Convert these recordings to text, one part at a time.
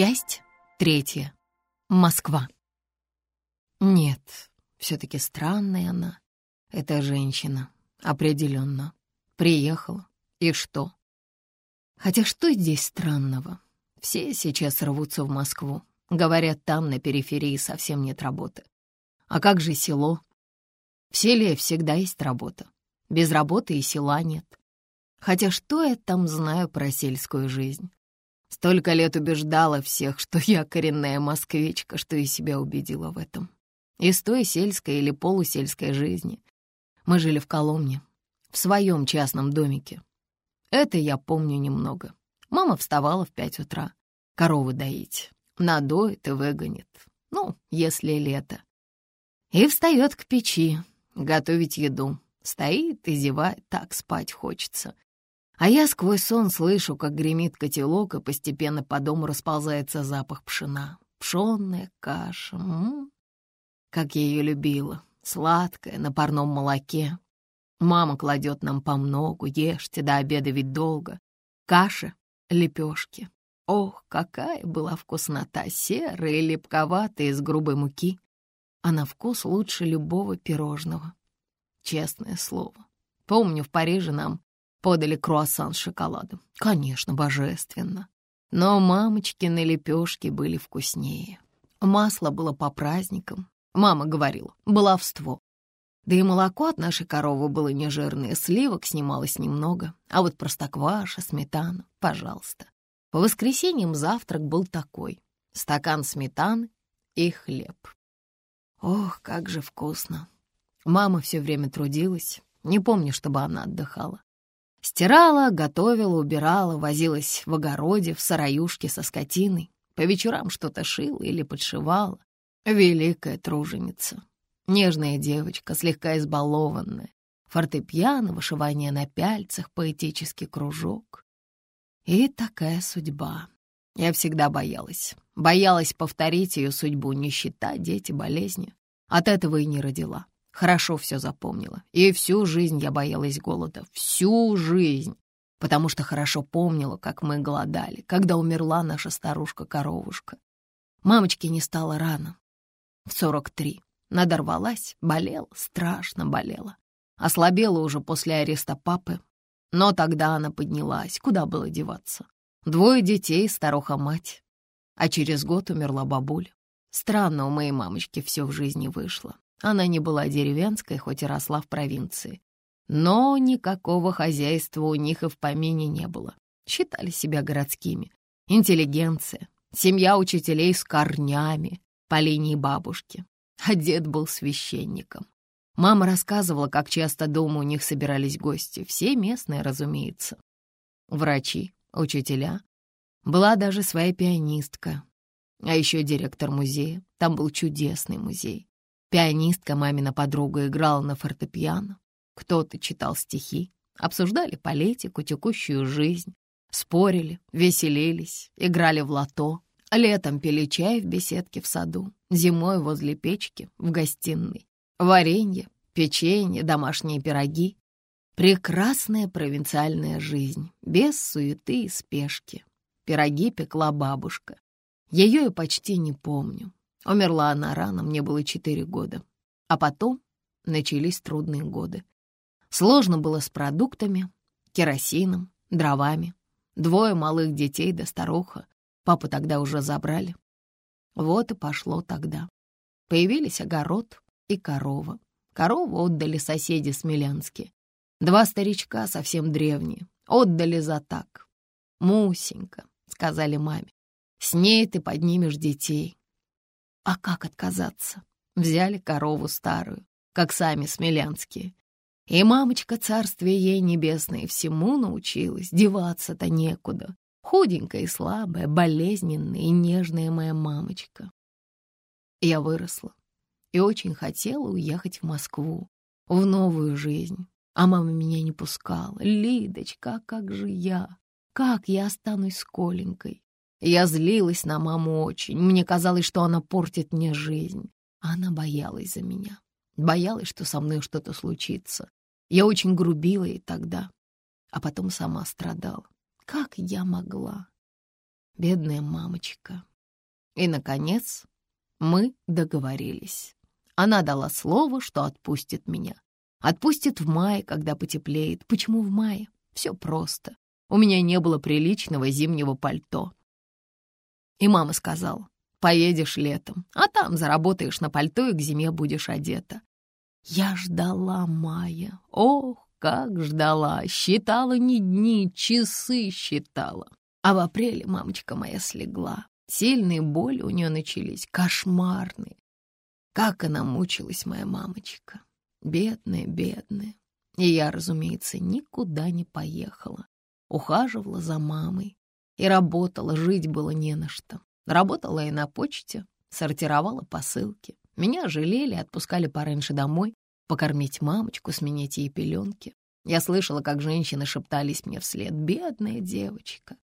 Часть третья. Москва. Нет, все-таки странная она, эта женщина, определенно. Приехала. И что? Хотя что здесь странного? Все сейчас рвутся в Москву. Говорят, там, на периферии, совсем нет работы. А как же село? В селе всегда есть работа. Без работы и села нет. Хотя что я там знаю про сельскую жизнь? Столько лет убеждала всех, что я коренная москвичка, что и себя убедила в этом. Из той сельской или полусельской жизни. Мы жили в Коломне, в своем частном домике. Это я помню немного. Мама вставала в пять утра, коровы доить, надоит и выгонит. Ну, если лето. И встает к печи, готовить еду. Стоит и зевает, так спать хочется. А я сквозь сон слышу, как гремит котелок, и постепенно по дому расползается запах пшена. Пшенная каша. М -м -м. Как я ее любила. Сладкая, на парном молоке. Мама кладет нам по многу, ешьте, до обеда ведь долго. Каша, лепешки. Ох, какая была вкуснота, серая и липковатая из грубой муки. А на вкус лучше любого пирожного. Честное слово. Помню, в Париже нам Подали круассан с шоколадом. Конечно, божественно. Но мамочкины лепешки были вкуснее. Масло было по праздникам. Мама говорила, баловство. Да и молоко от нашей коровы было нежирное, сливок снималось немного. А вот простокваша, сметана, пожалуйста. По воскресеньям завтрак был такой. Стакан сметаны и хлеб. Ох, как же вкусно. Мама все время трудилась. Не помню, чтобы она отдыхала. Стирала, готовила, убирала, возилась в огороде, в сараюшке со скотиной. По вечерам что-то шила или подшивала. Великая труженица. Нежная девочка, слегка избалованная. Фортепиано, вышивание на пяльцах, поэтический кружок. И такая судьба. Я всегда боялась. Боялась повторить ее судьбу, нищета, дети, болезни. От этого и не родила. Хорошо все запомнила. И всю жизнь я боялась голода. Всю жизнь. Потому что хорошо помнила, как мы голодали, когда умерла наша старушка-коровушка. Мамочки не стало рано. В сорок три. Надорвалась, болела, страшно болела. Ослабела уже после ареста папы. Но тогда она поднялась. Куда было деваться? Двое детей, старуха-мать. А через год умерла бабуля. Странно у моей мамочки все в жизни вышло. Она не была деревенской, хоть и росла в провинции. Но никакого хозяйства у них и в помине не было. Считали себя городскими. Интеллигенция, семья учителей с корнями по линии бабушки. А дед был священником. Мама рассказывала, как часто дома у них собирались гости. Все местные, разумеется. Врачи, учителя. Была даже своя пианистка. А еще директор музея. Там был чудесный музей. Пианистка, мамина подруга, играла на фортепиано. Кто-то читал стихи, обсуждали политику, текущую жизнь, спорили, веселились, играли в лото. Летом пили чай в беседке в саду, зимой возле печки, в гостиной. Варенье, печенье, домашние пироги. Прекрасная провинциальная жизнь, без суеты и спешки. Пироги пекла бабушка. Ее я почти не помню. Умерла она рано, мне было четыре года. А потом начались трудные годы. Сложно было с продуктами, керосином, дровами. Двое малых детей да старуха. Папу тогда уже забрали. Вот и пошло тогда. Появились огород и корова. Корову отдали соседи смелянские. Два старичка, совсем древние, отдали за так. «Мусенька», — сказали маме, — «с ней ты поднимешь детей, а как отказаться? Взяли корову старую, как сами смелянские. И мамочка, царствие ей небесное, всему научилась, деваться-то некуда. Худенькая и слабая, болезненная и нежная моя мамочка. Я выросла и очень хотела уехать в Москву, в новую жизнь. А мама меня не пускала. Лидочка, как же я? Как я останусь с Коленькой? Я злилась на маму очень. Мне казалось, что она портит мне жизнь. Она боялась за меня. Боялась, что со мной что-то случится. Я очень грубила ей тогда, а потом сама страдала. Как я могла? Бедная мамочка. И, наконец, мы договорились. Она дала слово, что отпустит меня. Отпустит в мае, когда потеплеет. Почему в мае? Все просто. У меня не было приличного зимнего пальто. И мама сказала, поедешь летом, а там заработаешь на пальто и к зиме будешь одета. Я ждала мая. Ох, как ждала. Считала не дни, часы считала. А в апреле мамочка моя слегла. Сильные боли у нее начались, кошмарные. Как она мучилась, моя мамочка. Бедная, бедная. И я, разумеется, никуда не поехала. Ухаживала за мамой. И работала, жить было не на что. Работала и на почте, сортировала посылки. Меня жалели, отпускали пораньше домой, покормить мамочку, сменить ей пеленки. Я слышала, как женщины шептались мне вслед. «Бедная девочка!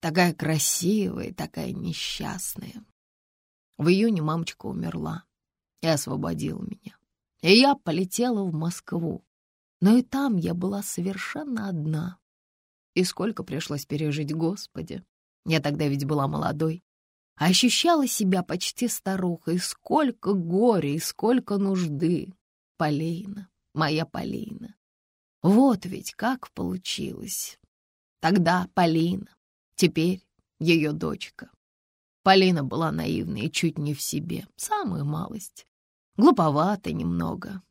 Такая красивая, такая несчастная!» В июне мамочка умерла и освободила меня. И я полетела в Москву. Но и там я была совершенно одна. И сколько пришлось пережить, Господи! Я тогда ведь была молодой. Ощущала себя почти старухой. Сколько горя и сколько нужды. Полина, моя Полина. Вот ведь как получилось. Тогда Полина, теперь ее дочка. Полина была наивна и чуть не в себе, самую малость. Глуповата немного.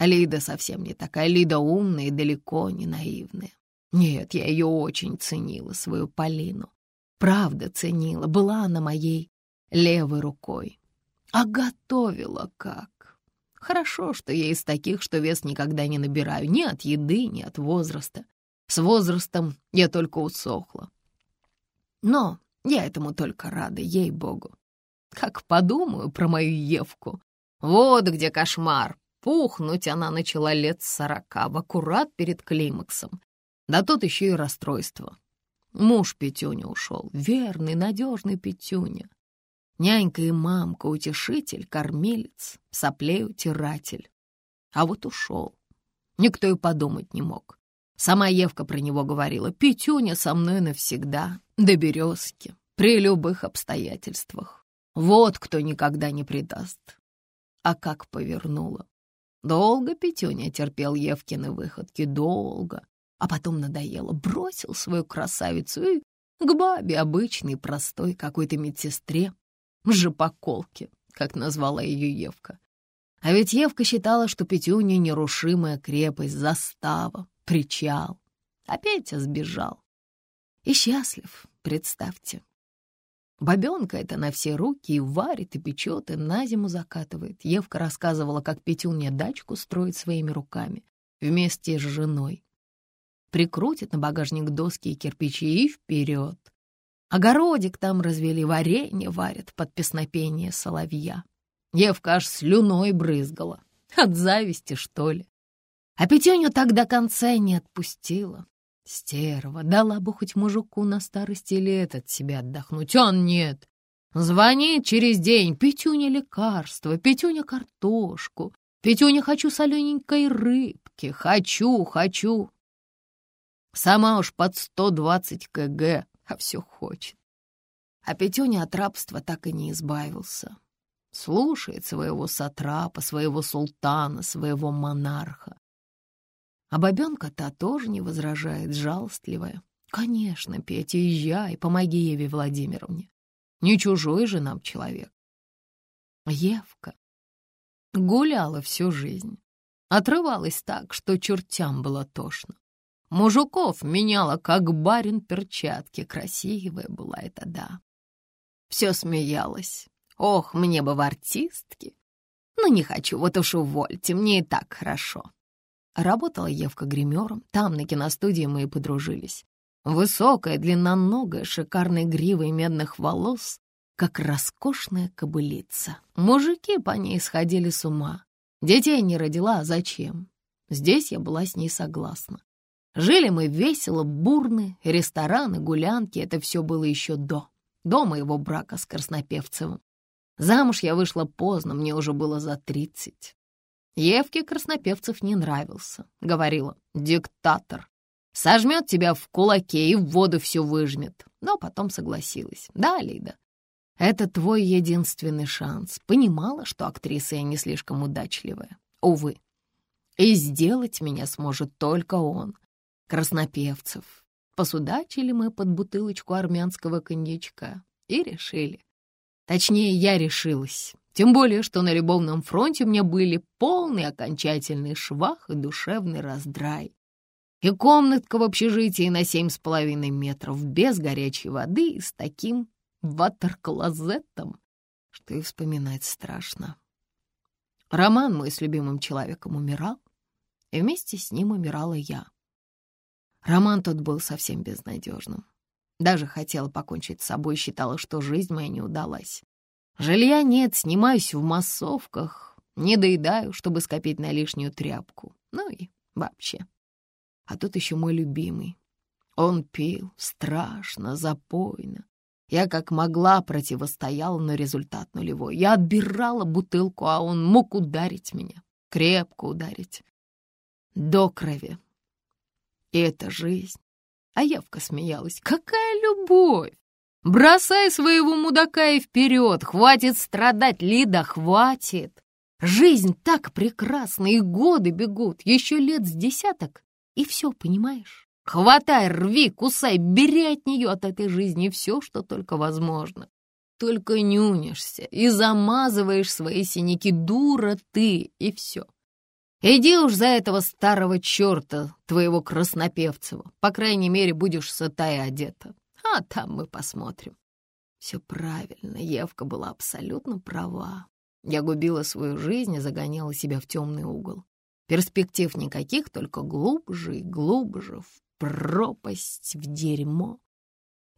Лида совсем не такая, Лида умная и далеко не наивная. Нет, я ее очень ценила, свою Полину. Правда ценила, была она моей левой рукой. А готовила как! Хорошо, что я из таких, что вес никогда не набираю, ни от еды, ни от возраста. С возрастом я только усохла. Но я этому только рада, ей-богу. Как подумаю про мою Евку. Вот где кошмар. Пухнуть она начала лет сорока, в аккурат перед климаксом. Да тут еще и расстройство. Муж Петюня ушел, верный, надежный Петюня. Нянька и мамка, утешитель, кормилец, соплей утиратель. А вот ушел. Никто и подумать не мог. Сама Евка про него говорила, «Петюня со мной навсегда, до березки, при любых обстоятельствах. Вот кто никогда не предаст». А как повернула. Долго Петюня терпел Евкины выходки, долго. А потом надоело, бросил свою красавицу и к бабе обычной, простой, какой-то медсестре, жопоколке, как назвала ее Евка. А ведь Евка считала, что Петюня — нерушимая крепость, застава, причал. А Петя сбежал. И счастлив, представьте. Бабенка это на все руки и варит, и печет, и на зиму закатывает. Евка рассказывала, как Петюня дачку строит своими руками вместе с женой. Прикрутит на багажник доски и кирпичи и вперед. Огородик там развели, варенье варят под песнопение соловья. Евка аж слюной брызгала. От зависти, что ли. А Петюню так до конца и не отпустила. Стерва, дала бы хоть мужику на старости лет от себя отдохнуть. Он нет. Звонит через день. Петюня лекарство, Петюня картошку. Петюня хочу солененькой рыбки. Хочу, хочу. Сама уж под сто двадцать кг, а все хочет. А Петюня от рабства так и не избавился. Слушает своего сатрапа, своего султана, своего монарха. А бабенка-то тоже не возражает, жалостливая. Конечно, Петя, езжай, помоги Еве Владимировне. Не чужой же нам человек. Евка гуляла всю жизнь. Отрывалась так, что чертям было тошно. Мужиков меняла, как барин перчатки. Красивая была эта, да. Все смеялась. Ох, мне бы в артистке. Ну, не хочу, вот уж увольте, мне и так хорошо. Работала Евка гримером, там, на киностудии, мы и подружились. Высокая, длинноногая, шикарной гривой медных волос, как роскошная кобылица. Мужики по ней сходили с ума. Детей не родила, а зачем? Здесь я была с ней согласна. Жили мы весело, бурны, рестораны, гулянки — это все было еще до, до моего брака с Краснопевцевым. Замуж я вышла поздно, мне уже было за тридцать. Евке Краснопевцев не нравился. Говорила, диктатор. Сожмет тебя в кулаке и в воду все выжмет. но потом согласилась. Да, Лида, это твой единственный шанс. Понимала, что актриса я не слишком удачливая. Увы. И сделать меня сможет только он. Краснопевцев. Посудачили мы под бутылочку армянского коньячка и решили. Точнее, я решилась. Тем более, что на любовном фронте у меня были полный окончательный швах и душевный раздрай. И комнатка в общежитии на семь с половиной метров без горячей воды и с таким ватер-клозетом, что и вспоминать страшно. Роман мой с любимым человеком умирал, и вместе с ним умирала я. Роман тот был совсем безнадежным. Даже хотела покончить с собой, считала, что жизнь моя не удалась. Жилья нет, снимаюсь в массовках, не доедаю, чтобы скопить на лишнюю тряпку. Ну и вообще. А тут еще мой любимый. Он пил страшно, запойно. Я как могла противостояла, но результат нулевой. Я отбирала бутылку, а он мог ударить меня, крепко ударить. До крови. И это жизнь. А Евка смеялась. Какая любовь! Бросай своего мудака и вперед! Хватит страдать, Лида, хватит! Жизнь так прекрасна, и годы бегут, еще лет с десяток, и все, понимаешь? Хватай, рви, кусай, бери от нее, от этой жизни все, что только возможно. Только нюнишься и замазываешь свои синяки, дура ты, и все. Иди уж за этого старого черта, твоего краснопевцева. По крайней мере, будешь сыта и одета. А там мы посмотрим. Все правильно, Евка была абсолютно права. Я губила свою жизнь и загоняла себя в темный угол. Перспектив никаких, только глубже и глубже, в пропасть, в дерьмо.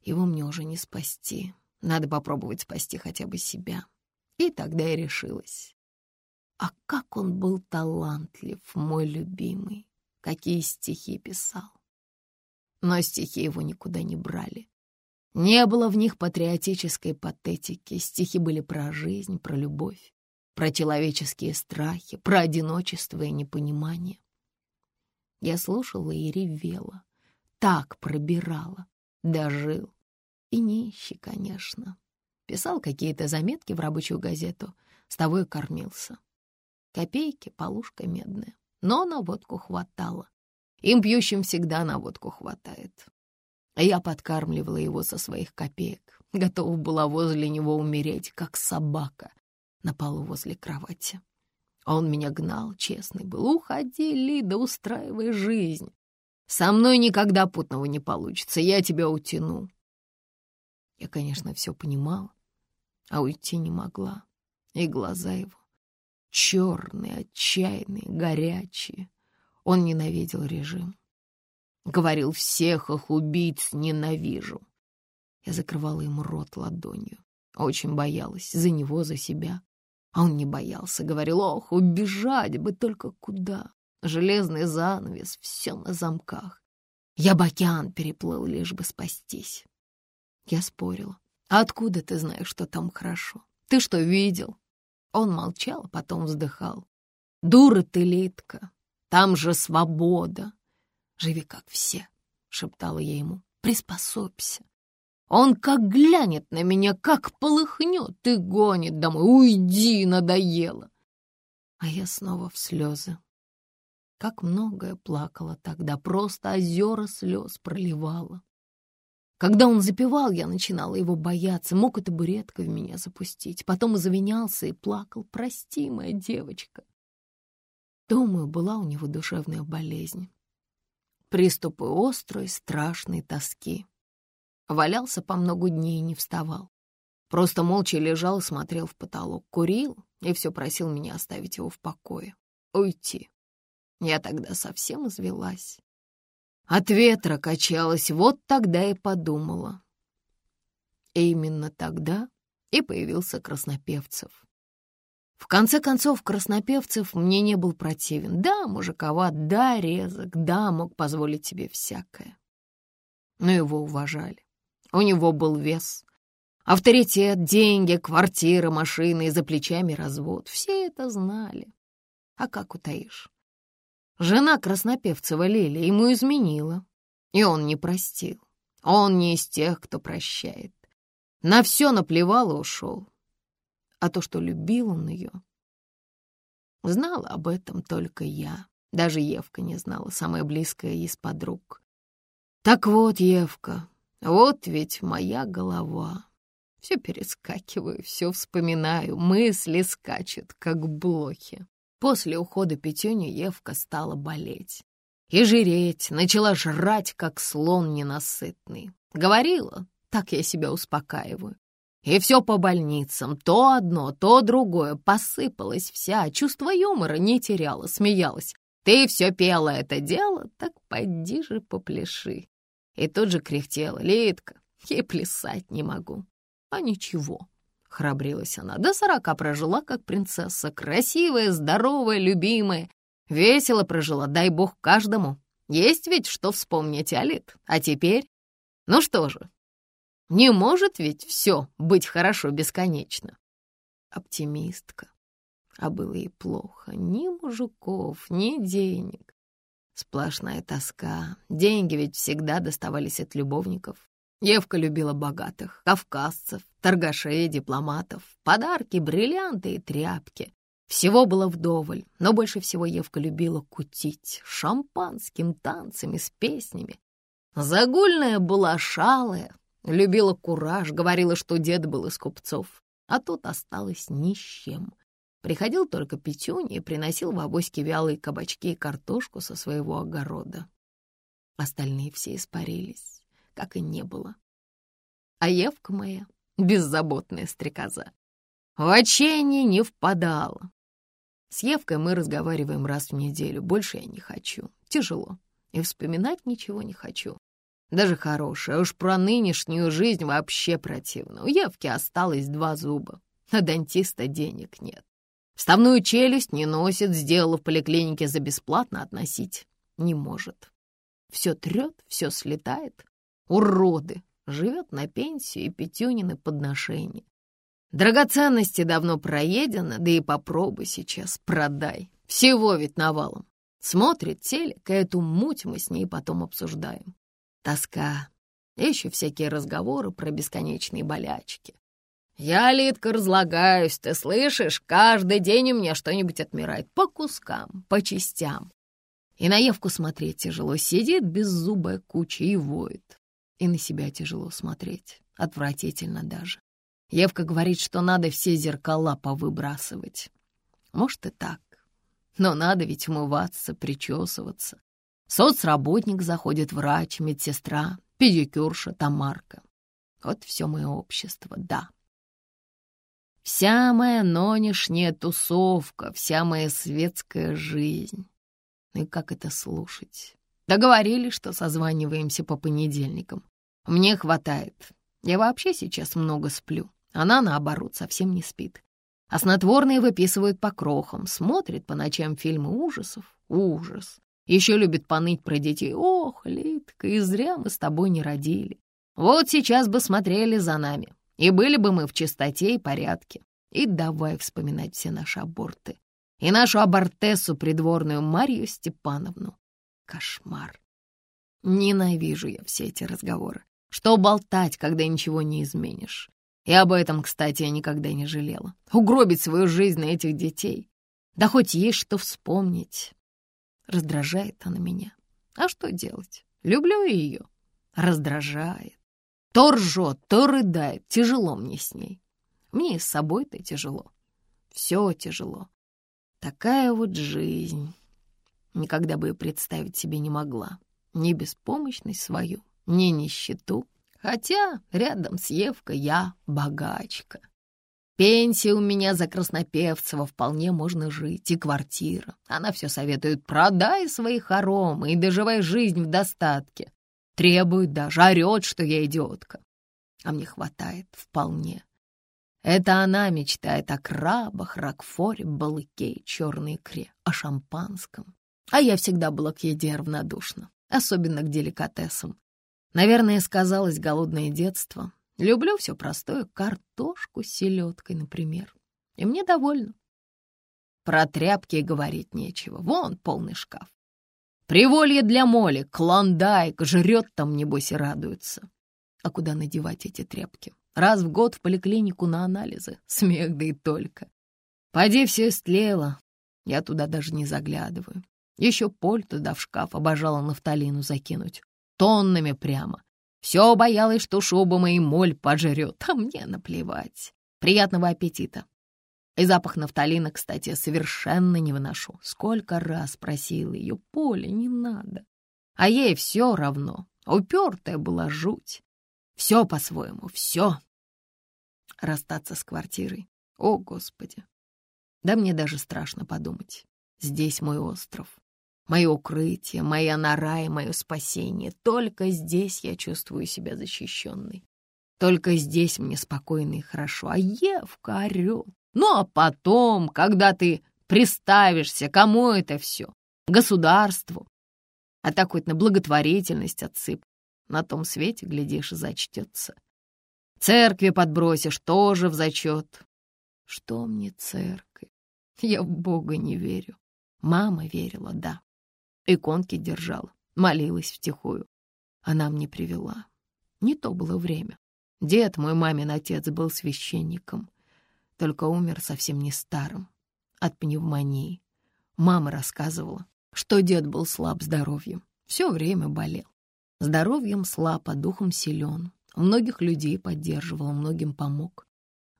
Его мне уже не спасти. Надо попробовать спасти хотя бы себя. И тогда я решилась. А как он был талантлив, мой любимый. Какие стихи писал. Но стихи его никуда не брали. Не было в них патриотической патетики. Стихи были про жизнь, про любовь, про человеческие страхи, про одиночество и непонимание. Я слушала и ревела так пробирала. Дожил. И нищий, конечно. Писал какие-то заметки в рабочую газету, с того кормился. Копейки, полушка медная. Но на водку хватало. Им пьющим всегда на водку хватает. Я подкармливала его со своих копеек. Готова была возле него умереть, как собака, на полу возле кровати. Он меня гнал, честный был. «Уходи, Лида, устраивай жизнь. Со мной никогда путного не получится, я тебя утяну. Я, конечно, все понимала, а уйти не могла. И глаза его черные, отчаянные, горячие. Он ненавидел режим. Говорил, всех их убийц ненавижу. Я закрывала ему рот ладонью. Очень боялась за него, за себя. А он не боялся. Говорил, ох, убежать бы только куда железный занавес, все на замках. Я бы океан переплыл, лишь бы спастись. Я спорила. «А откуда ты знаешь, что там хорошо? Ты что, видел?» Он молчал, потом вздыхал. «Дура ты, Литка, там же свобода. Живи как все», — шептала я ему. «Приспособься. Он как глянет на меня, как полыхнет и гонит домой. Уйди, надоело!» А я снова в слезы. Как многое плакала тогда, просто озера слез проливала. Когда он запевал, я начинала его бояться, мог и табуретка в меня запустить. Потом завинялся и плакал. «Прости, моя девочка». Думаю, была у него душевная болезнь. Приступы острой, страшной тоски. Валялся по много дней и не вставал. Просто молча лежал и смотрел в потолок, курил и все просил меня оставить его в покое, уйти. Я тогда совсем извелась. От ветра качалась, вот тогда и подумала. И именно тогда и появился Краснопевцев. В конце концов, Краснопевцев мне не был противен. Да, мужиковат, да, резок, да, мог позволить себе всякое. Но его уважали. У него был вес. Авторитет, деньги, квартира, машина и за плечами развод. Все это знали. А как утаишь? Жена Краснопевцева Леля ему изменила, и он не простил. Он не из тех, кто прощает. На все наплевал и ушел. А то, что любил он ее, знала об этом только я. Даже Евка не знала, самая близкая из подруг. Так вот, Евка, вот ведь моя голова. Все перескакиваю, все вспоминаю, мысли скачут, как блохи. После ухода Петюни Евка стала болеть. И жиреть, начала жрать, как слон ненасытный. Говорила, так я себя успокаиваю. И все по больницам, то одно, то другое, посыпалась вся, чувство юмора не теряла, смеялась. Ты все пела это дело, так поди же попляши. И тут же кряхтела, Литка, ей плясать не могу. А ничего, храбрилась она, до сорока прожила, как принцесса, красивая, здоровая, любимая. Весело прожила, дай бог каждому. Есть ведь что вспомнить, Алит. А теперь? Ну что же, не может ведь все быть хорошо бесконечно. Оптимистка. А было и плохо. Ни мужиков, ни денег. Сплошная тоска. Деньги ведь всегда доставались от любовников. Евка любила богатых, кавказцев, торгашей, дипломатов, подарки, бриллианты и тряпки. Всего было вдоволь, но больше всего Евка любила кутить шампанским, танцами, с песнями. Загульная была шалая, любила кураж, говорила, что дед был из купцов, а тут осталась ни с чем. Приходил только Петюня и приносил в авоське вялые кабачки и картошку со своего огорода. Остальные все испарились, как и не было. А Евка моя, беззаботная стрекоза, в отчаяние не впадала. С Евкой мы разговариваем раз в неделю, больше я не хочу, тяжело, и вспоминать ничего не хочу. Даже хорошая, уж про нынешнюю жизнь вообще противно. У Евки осталось два зуба, а дантиста денег нет. Вставную челюсть не носит, сделала в поликлинике за бесплатно относить. Не может. Все трет, все слетает. Уроды. Живет на пенсию и пятюнины подношения. Драгоценности давно проедены, да и попробуй сейчас, продай. Всего ведь навалом. Смотрит телек, и эту муть мы с ней потом обсуждаем. Тоска. Еще всякие разговоры про бесконечные болячки. Я, Литка, разлагаюсь, ты слышишь? Каждый день у меня что-нибудь отмирает. По кускам, по частям. И на Евку смотреть тяжело. Сидит беззубая куча и воет. И на себя тяжело смотреть. Отвратительно даже. Евка говорит, что надо все зеркала повыбрасывать. Может и так. Но надо ведь умываться, причесываться. Соцработник заходит, врач, медсестра, педикюрша, Тамарка. Вот все мое общество, да. Вся моя нынешняя тусовка, вся моя светская жизнь. Ну и как это слушать? Договорились, что созваниваемся по понедельникам. Мне хватает. Я вообще сейчас много сплю. Она, наоборот, совсем не спит. А снотворные выписывают по крохам, смотрит по ночам фильмы ужасов. Ужас. Еще любит поныть про детей. Ох, Литка, и зря мы с тобой не родили. Вот сейчас бы смотрели за нами. И были бы мы в чистоте и порядке. И давай вспоминать все наши аборты. И нашу абортессу придворную Марию Степановну. Кошмар. Ненавижу я все эти разговоры. Что болтать, когда ничего не изменишь? И об этом, кстати, я никогда не жалела. Угробить свою жизнь на этих детей. Да хоть есть что вспомнить. Раздражает она меня. А что делать? Люблю ее. Раздражает. То ржет, то рыдает. Тяжело мне с ней. Мне и с собой-то тяжело. Все тяжело. Такая вот жизнь. Никогда бы и представить себе не могла. Ни беспомощность свою, ни нищету. Хотя рядом с Евкой я богачка. Пенсия у меня за Краснопевцева вполне можно жить, и квартира. Она все советует, продай свои хоромы и доживай жизнь в достатке. Требует даже, орет, что я идиотка. А мне хватает вполне. Это она мечтает о крабах, ракфоре, балыке и черной икре, о шампанском. А я всегда была к еде равнодушна, особенно к деликатесам. Наверное, сказалось голодное детство. Люблю все простое, картошку с селедкой, например. И мне довольно. Про тряпки говорить нечего. Вон полный шкаф. Приволье для моли, клондайк, жрет там, небось, и радуется. А куда надевать эти тряпки? Раз в год в поликлинику на анализы. Смех да и только. Поди все истлело. Я туда даже не заглядываю. Еще Поль туда в шкаф обожала нафталину закинуть. Тоннами прямо. Все боялась, что шуба моей моль пожрет, а мне наплевать. Приятного аппетита. И запах нафталина, кстати, совершенно не выношу. Сколько раз просила ее, Поля, не надо. А ей все равно. Упертая была жуть. Все по-своему, все. Расстаться с квартирой. О, Господи. Да мне даже страшно подумать. Здесь мой остров. Мое укрытие, моя нора и мое спасение. Только здесь я чувствую себя защищенной. Только здесь мне спокойно и хорошо. А Евка орёт. Ну а потом, когда ты приставишься, кому это все? Государству. А так хоть на благотворительность отсып. На том свете, глядишь, и зачтется. Церкви подбросишь, тоже в зачет. Что мне церковь? Я в Бога не верю. Мама верила, да. Иконки держала, молилась втихую. Она мне привела. Не то было время. Дед, мой мамин отец, был священником. Только умер совсем не старым, от пневмонии. Мама рассказывала, что дед был слаб здоровьем, все время болел. Здоровьем слаб, а духом силен. Многих людей поддерживал, многим помог.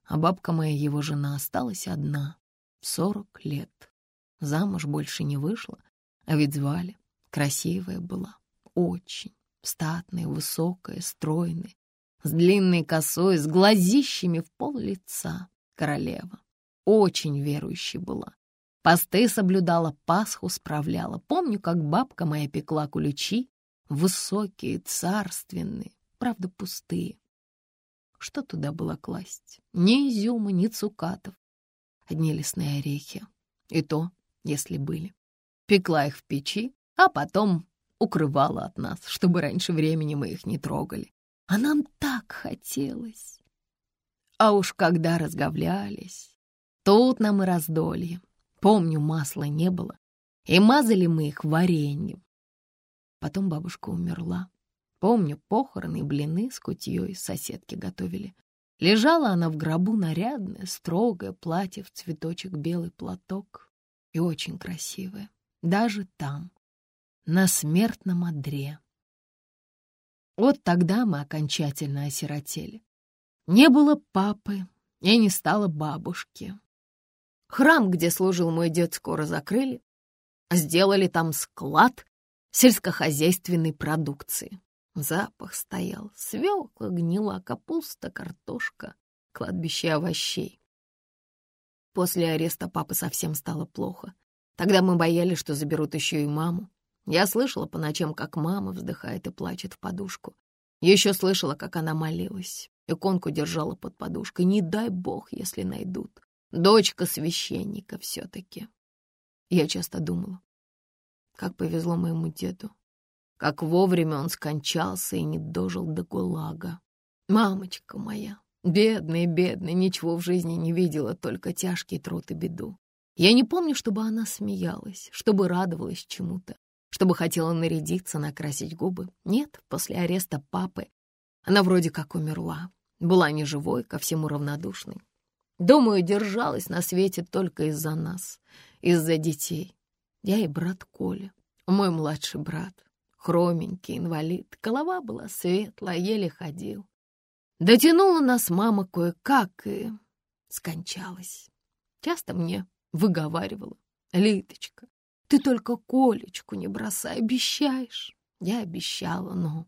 А бабка моя, его жена, осталась одна. Сорок лет. Замуж больше не вышла, а ведь звали. Красивая была, очень. Статная, высокая, стройная, с длинной косой, с глазищами в пол лица. Королева. Очень верующей была. Посты соблюдала, Пасху справляла. Помню, как бабка моя пекла куличи, высокие, царственные, правда, пустые. Что туда было класть? Ни изюма, ни цукатов. Одни лесные орехи. И то, если были. Пекла их в печи, а потом укрывала от нас, чтобы раньше времени мы их не трогали. А нам так хотелось. А уж когда разговлялись, тут нам и раздолье. Помню, масла не было, и мазали мы их вареньем. Потом бабушка умерла. Помню, похороны и блины с кутьей соседки готовили. Лежала она в гробу нарядная, строгое платье в цветочек белый платок и очень красивое. Даже там, на смертном одре. Вот тогда мы окончательно осиротели. Не было папы и не стало бабушки. Храм, где служил мой дед, скоро закрыли. Сделали там склад сельскохозяйственной продукции. Запах стоял, свекла, гнила капуста, картошка, кладбище овощей. После ареста папы совсем стало плохо. Тогда мы боялись, что заберут еще и маму. Я слышала по ночам, как мама вздыхает и плачет в подушку. Еще слышала, как она молилась. Иконку держала под подушкой. Не дай бог, если найдут. Дочка священника все-таки. Я часто думала, как повезло моему деду. Как вовремя он скончался и не дожил до гулага. Мамочка моя, бедная, бедная, ничего в жизни не видела, только тяжкий труд и беду. Я не помню, чтобы она смеялась, чтобы радовалась чему-то, чтобы хотела нарядиться, накрасить губы. Нет, после ареста папы она вроде как умерла, была неживой, ко всему равнодушной. Думаю, держалась на свете только из-за нас, из-за детей. Я и брат Коля, мой младший брат, хроменький инвалид. Голова была светлая, еле ходил. Дотянула нас мама кое-как и скончалась. Часто мне выговаривала. «Литочка, ты только Колечку не бросай, обещаешь?» Я обещала, но...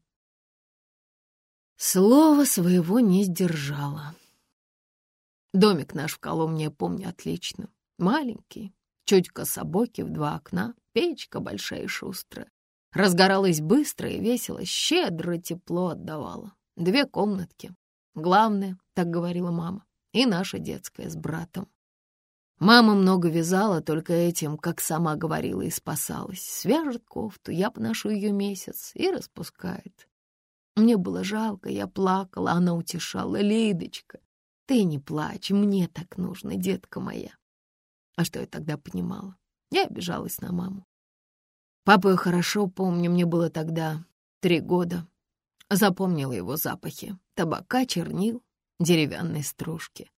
Слова своего не сдержала. Домик наш в Коломне помню отлично. Маленький, чуть кособокий в два окна, печка большая и шустрая. Разгоралась быстро и весело, щедро тепло отдавала. Две комнатки. Главное, так говорила мама, и наша детская с братом. Мама много вязала, только этим, как сама говорила, и спасалась. Свяжет кофту, я поношу ее месяц и распускает. Мне было жалко, я плакала, она утешала. «Лидочка, ты не плачь, мне так нужно, детка моя». А что я тогда понимала? Я обижалась на маму. Папу я хорошо помню, мне было тогда три года. Запомнила его запахи — табака, чернил, деревянной стружки.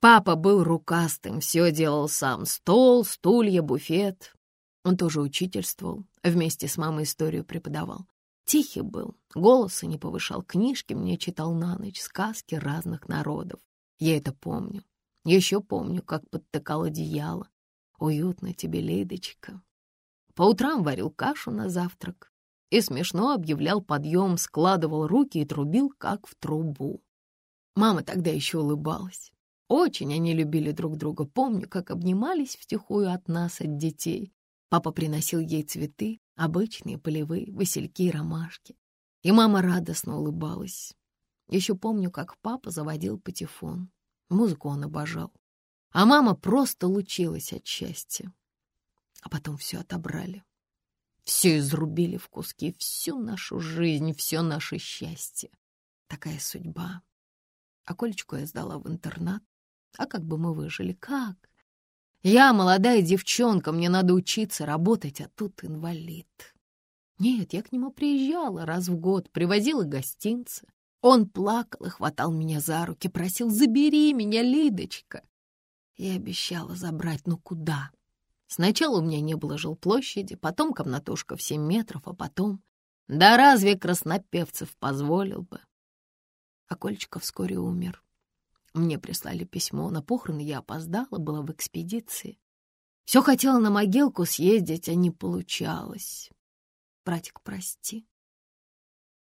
Папа был рукастым, все делал сам — стол, стулья, буфет. Он тоже учительствовал, вместе с мамой историю преподавал. Тихий был, голоса не повышал, книжки мне читал на ночь, сказки разных народов. Я это помню. Еще помню, как подтыкал одеяло. Уютно тебе, Лидочка. По утрам варил кашу на завтрак и смешно объявлял подъем, складывал руки и трубил, как в трубу. Мама тогда еще улыбалась. Очень они любили друг друга. Помню, как обнимались втихую от нас, от детей. Папа приносил ей цветы, обычные, полевые, васильки и ромашки. И мама радостно улыбалась. Еще помню, как папа заводил патефон. Музыку он обожал. А мама просто лучилась от счастья. А потом все отобрали. Все изрубили в куски, всю нашу жизнь, все наше счастье. Такая судьба. А Колечку я сдала в интернат. А как бы мы выжили? Как? Я молодая девчонка, мне надо учиться, работать, а тут инвалид. Нет, я к нему приезжала раз в год, привозила гостинцы. Он плакал и хватал меня за руки, просил «забери меня, Лидочка». Я обещала забрать, но куда? Сначала у меня не было жилплощади, потом комнатушка в семь метров, а потом... Да разве Краснопевцев позволил бы? А Кольчика вскоре умер. Мне прислали письмо, на похороны я опоздала, была в экспедиции. Все хотела на могилку съездить, а не получалось. Братик, прости.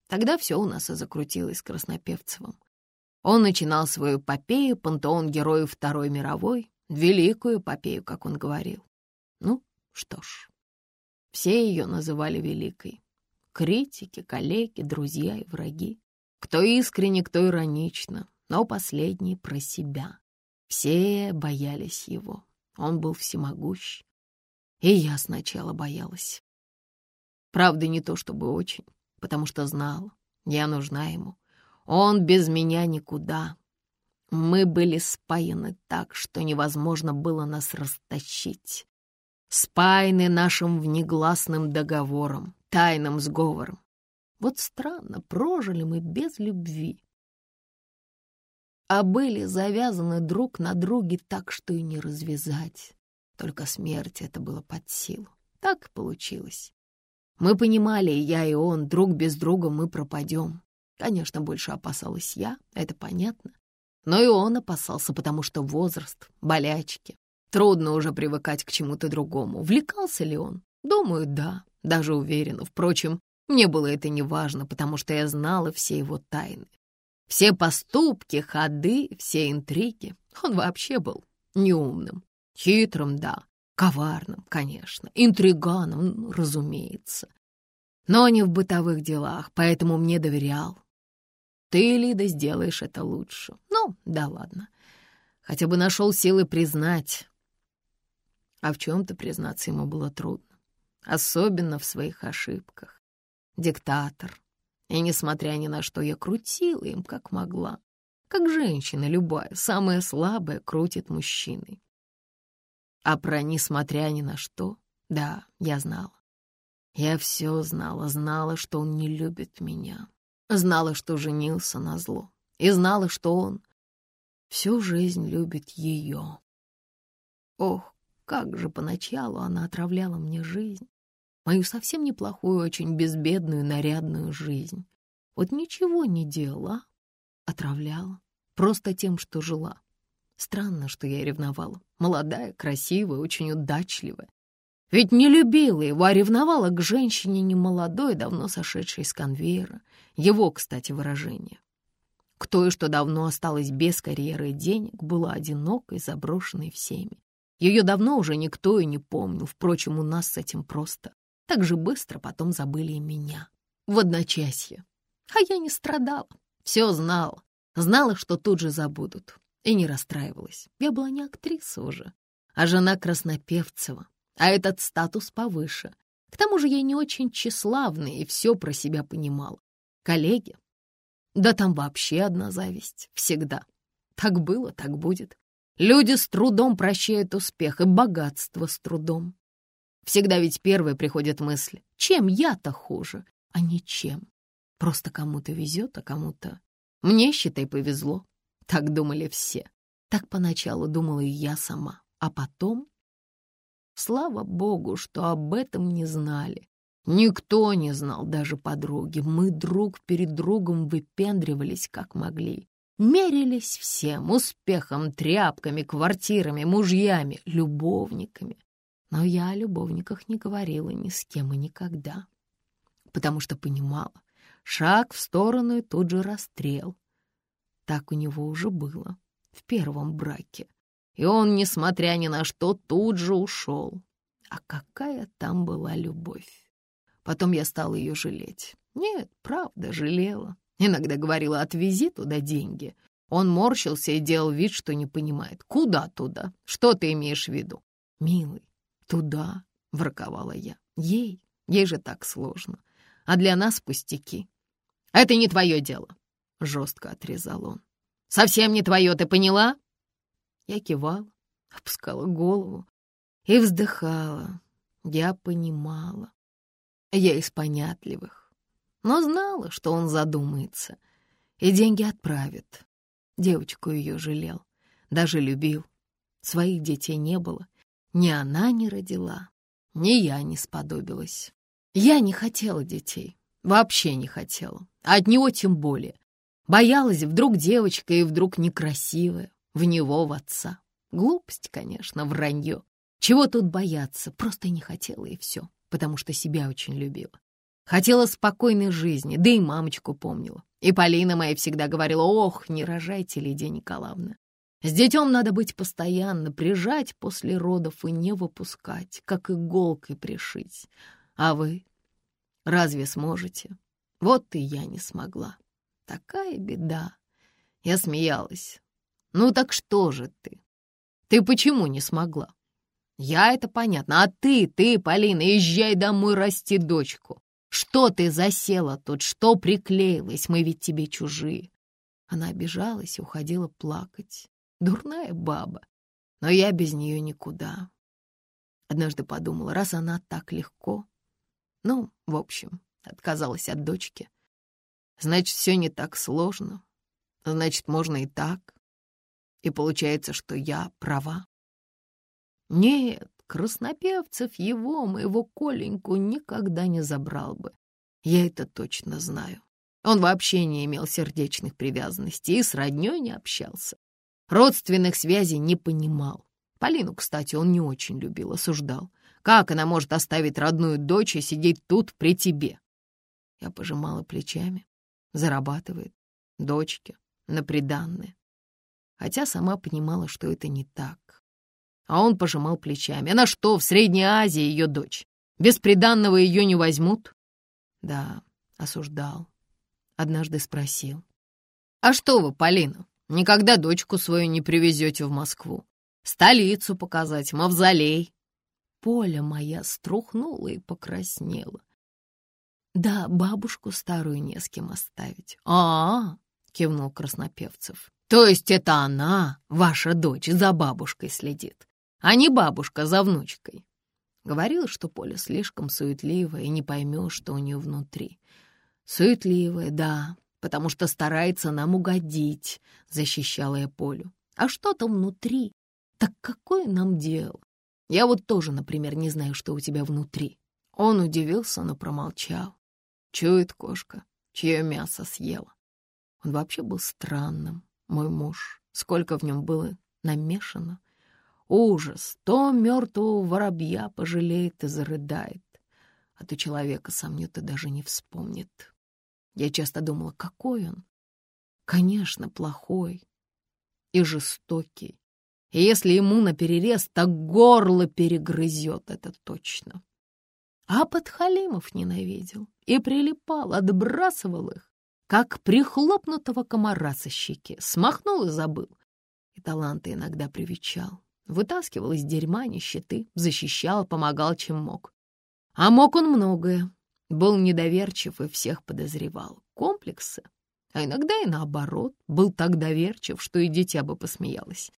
Тогда все у нас и закрутилось с Краснопевцевым. Он начинал свою эпопею, пантеон героев Второй мировой, великую эпопею, как он говорил. Ну, что ж, все ее называли великой. Критики, коллеги, друзья и враги. Кто искренне, кто иронично, но последний про себя. Все боялись его. Он был всемогущ. И я сначала боялась. Правда, не то чтобы очень потому что знал, я нужна ему. Он без меня никуда. Мы были спаяны так, что невозможно было нас растащить. Спаяны нашим внегласным договором, тайным сговором. Вот странно, прожили мы без любви. А были завязаны друг на друге так, что и не развязать. Только смерть это было под силу. Так получилось. Мы понимали, я и он, друг без друга мы пропадем. Конечно, больше опасалась я, это понятно. Но и он опасался, потому что возраст, болячки. Трудно уже привыкать к чему-то другому. Влекался ли он? Думаю, да, даже уверена. Впрочем, мне было это не важно, потому что я знала все его тайны. Все поступки, ходы, все интриги. Он вообще был неумным. Хитрым, да, Коварным, конечно, интриганом, ну, разумеется. Но не в бытовых делах, поэтому мне доверял. Ты, Лида, сделаешь это лучше. Ну, да ладно. Хотя бы нашел силы признать. А в чем-то признаться ему было трудно. Особенно в своих ошибках. Диктатор. И, несмотря ни на что, я крутила им, как могла. Как женщина любая, самая слабая, крутит мужчиной. А про «несмотря ни на что» — да, я знала. Я все знала, знала, что он не любит меня. Знала, что женился на зло. И знала, что он всю жизнь любит ее. Ох, как же поначалу она отравляла мне жизнь. Мою совсем неплохую, очень безбедную, нарядную жизнь. Вот ничего не делала, отравляла. Просто тем, что жила. Странно, что я ревновала. Молодая, красивая, очень удачливая. Ведь не любила его, а ревновала к женщине немолодой, давно сошедшей с конвейера. Его, кстати, выражение. К той, что давно осталась без карьеры и денег, была одинокой, заброшенной всеми. Ее давно уже никто и не помнил. Впрочем, у нас с этим просто. Так же быстро потом забыли и меня. В одночасье. А я не страдала. Все знала. Знала, что тут же забудут и не расстраивалась. Я была не актриса уже, а жена Краснопевцева, а этот статус повыше. К тому же я не очень тщеславная и все про себя понимала. Коллеги? Да там вообще одна зависть. Всегда. Так было, так будет. Люди с трудом прощают успех и богатство с трудом. Всегда ведь первой приходит мысль, чем я-то хуже, а не чем. Просто кому-то везет, а кому-то... Мне, считай, повезло. Так думали все. Так поначалу думала и я сама. А потом... Слава богу, что об этом не знали. Никто не знал, даже подруги. Мы друг перед другом выпендривались, как могли. Мерились всем — успехом, тряпками, квартирами, мужьями, любовниками. Но я о любовниках не говорила ни с кем и никогда, потому что понимала, шаг в сторону и тут же расстрел. Так у него уже было в первом браке, и он, несмотря ни на что, тут же ушел. А какая там была любовь! Потом я стала ее жалеть. Нет, правда, жалела. Иногда говорила, отвези туда деньги. Он морщился и делал вид, что не понимает. Куда туда? Что ты имеешь в виду? Милый, туда, — враковала я. Ей, ей же так сложно. А для нас пустяки. Это не твое дело, — жестко отрезал он. Совсем не твое, ты поняла? Я кивала, опускала голову и вздыхала. Я понимала. Я из понятливых, но знала, что он задумается и деньги отправит. Девочку ее жалел, даже любил. Своих детей не было, ни она не родила, ни я не сподобилась. Я не хотела детей, вообще не хотела, от него тем более. Боялась, вдруг девочка и вдруг некрасивая, в него, в отца. Глупость, конечно, вранье. Чего тут бояться, просто не хотела и все потому что себя очень любила. Хотела спокойной жизни, да и мамочку помнила. И Полина моя всегда говорила, ох, не рожайте, Лидия Николаевна. С детем надо быть постоянно, прижать после родов и не выпускать, как иголкой пришить. А вы разве сможете? Вот и я не смогла. Такая беда. Я смеялась. Ну так что же ты? Ты почему не смогла? Я это понятно. А ты, ты, Полина, езжай домой расти дочку. Что ты засела тут, что приклеилась? Мы ведь тебе чужие. Она обижалась и уходила плакать. Дурная баба. Но я без нее никуда. Однажды подумала, раз она так легко... Ну, в общем, отказалась от дочки. Значит, все не так сложно. Значит, можно и так. И получается, что я права. Нет, Краснопевцев его, моего Коленьку, никогда не забрал бы. Я это точно знаю. Он вообще не имел сердечных привязанностей и с роднёй не общался. Родственных связей не понимал. Полину, кстати, он не очень любил, осуждал. Как она может оставить родную дочь и сидеть тут при тебе? Я пожимала плечами. Зарабатывает. Дочке. На приданное. Хотя сама понимала, что это не так. А он пожимал плечами. Она что, в Средней Азии ее дочь? Без приданного ее не возьмут? Да, осуждал. Однажды спросил. А что вы, Полина, никогда дочку свою не привезете в Москву? Столицу показать, мавзолей. Поля моя струхнула и покраснела. Да, бабушку старую не с кем оставить. А, -а, -а кивнул Краснопевцев. То есть это она, ваша дочь, за бабушкой следит а не бабушка за внучкой. Говорил, что Поля слишком суетливая и не поймешь, что у нее внутри. Суетливая, да, потому что старается нам угодить, защищала я Полю. А что там внутри? Так какое нам дело? Я вот тоже, например, не знаю, что у тебя внутри. Он удивился, но промолчал. Чует кошка, чье мясо съела. Он вообще был странным, мой муж. Сколько в нем было намешано. Ужас! То мертвого воробья пожалеет и зарыдает, а то человека сомнет и даже не вспомнит. Я часто думала, какой он? Конечно, плохой и жестокий. И если ему наперерез, так горло перегрызет, это точно. А Подхалимов ненавидел и прилипал, отбрасывал их, как прихлопнутого комара со щеки, смахнул и забыл. И таланты иногда привечал. Вытаскивал из дерьма нищеты, защищал, помогал, чем мог. А мог он многое. Был недоверчив и всех подозревал. Комплексы. А иногда и наоборот. Был так доверчив, что и дитя бы посмеялось.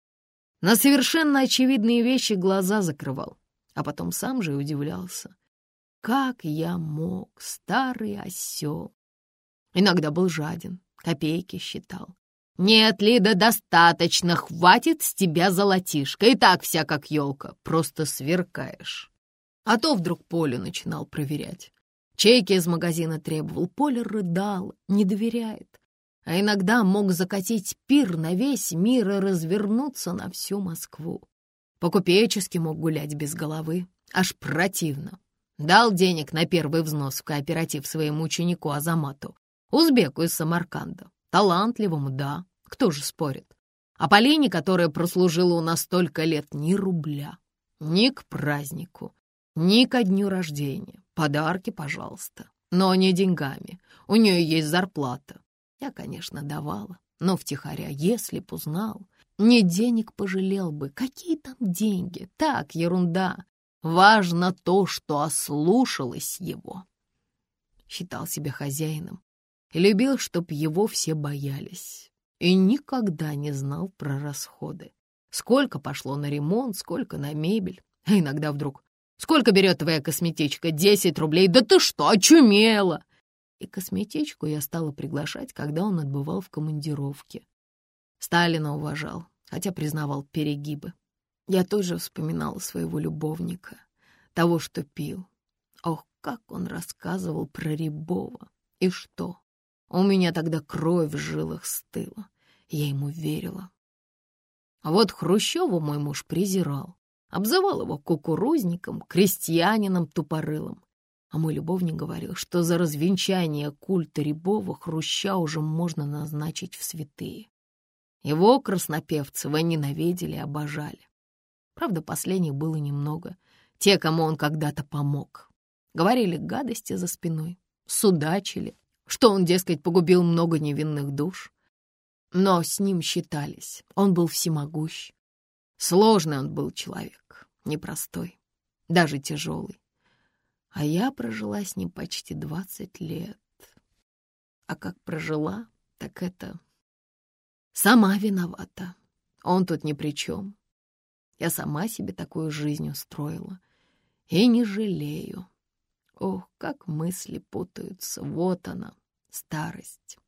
На совершенно очевидные вещи глаза закрывал. А потом сам же и удивлялся. Как я мог, старый осел? Иногда был жаден, копейки считал. «Нет, Лида, достаточно, хватит с тебя золотишко, и так вся как елка, просто сверкаешь». А то вдруг Полю начинал проверять. Чеки из магазина требовал, Поля рыдал, не доверяет. А иногда мог закатить пир на весь мир и развернуться на всю Москву. По-купечески мог гулять без головы, аж противно. Дал денег на первый взнос в кооператив своему ученику Азамату, узбеку из Самарканда. Талантливому, да, кто же спорит. А Полине, которая прослужила у нас столько лет, ни рубля. Ни к празднику, ни ко дню рождения. Подарки, пожалуйста, но не деньгами. У нее есть зарплата. Я, конечно, давала, но втихаря, если б узнал, не денег пожалел бы. Какие там деньги? Так, ерунда. Важно то, что ослушалась его. Считал себя хозяином и любил, чтоб его все боялись. И никогда не знал про расходы. Сколько пошло на ремонт, сколько на мебель. А иногда вдруг Сколько берет твоя косметичка? Десять рублей? Да ты что, очумела!» И косметичку я стала приглашать, когда он отбывал в командировке. Сталина уважал, хотя признавал перегибы. Я тоже вспоминала своего любовника, того, что пил. Ох, как он рассказывал про Рябова. И что? У меня тогда кровь в жилах стыла. Я ему верила. А вот Хрущева мой муж презирал. Обзывал его кукурузником, крестьянином тупорылым. А мой любовник говорил, что за развенчание культа Рябова Хруща уже можно назначить в святые. Его краснопевцева ненавидели и обожали. Правда, последних было немного. Те, кому он когда-то помог. Говорили гадости за спиной, судачили, что он, дескать, погубил много невинных душ. Но с ним считались, он был всемогущ, Сложный он был человек, непростой, даже тяжелый. А я прожила с ним почти двадцать лет. А как прожила, так это... Сама виновата. Он тут ни при чем. Я сама себе такую жизнь устроила. И не жалею. Ох, как мысли путаются. Вот она, старость.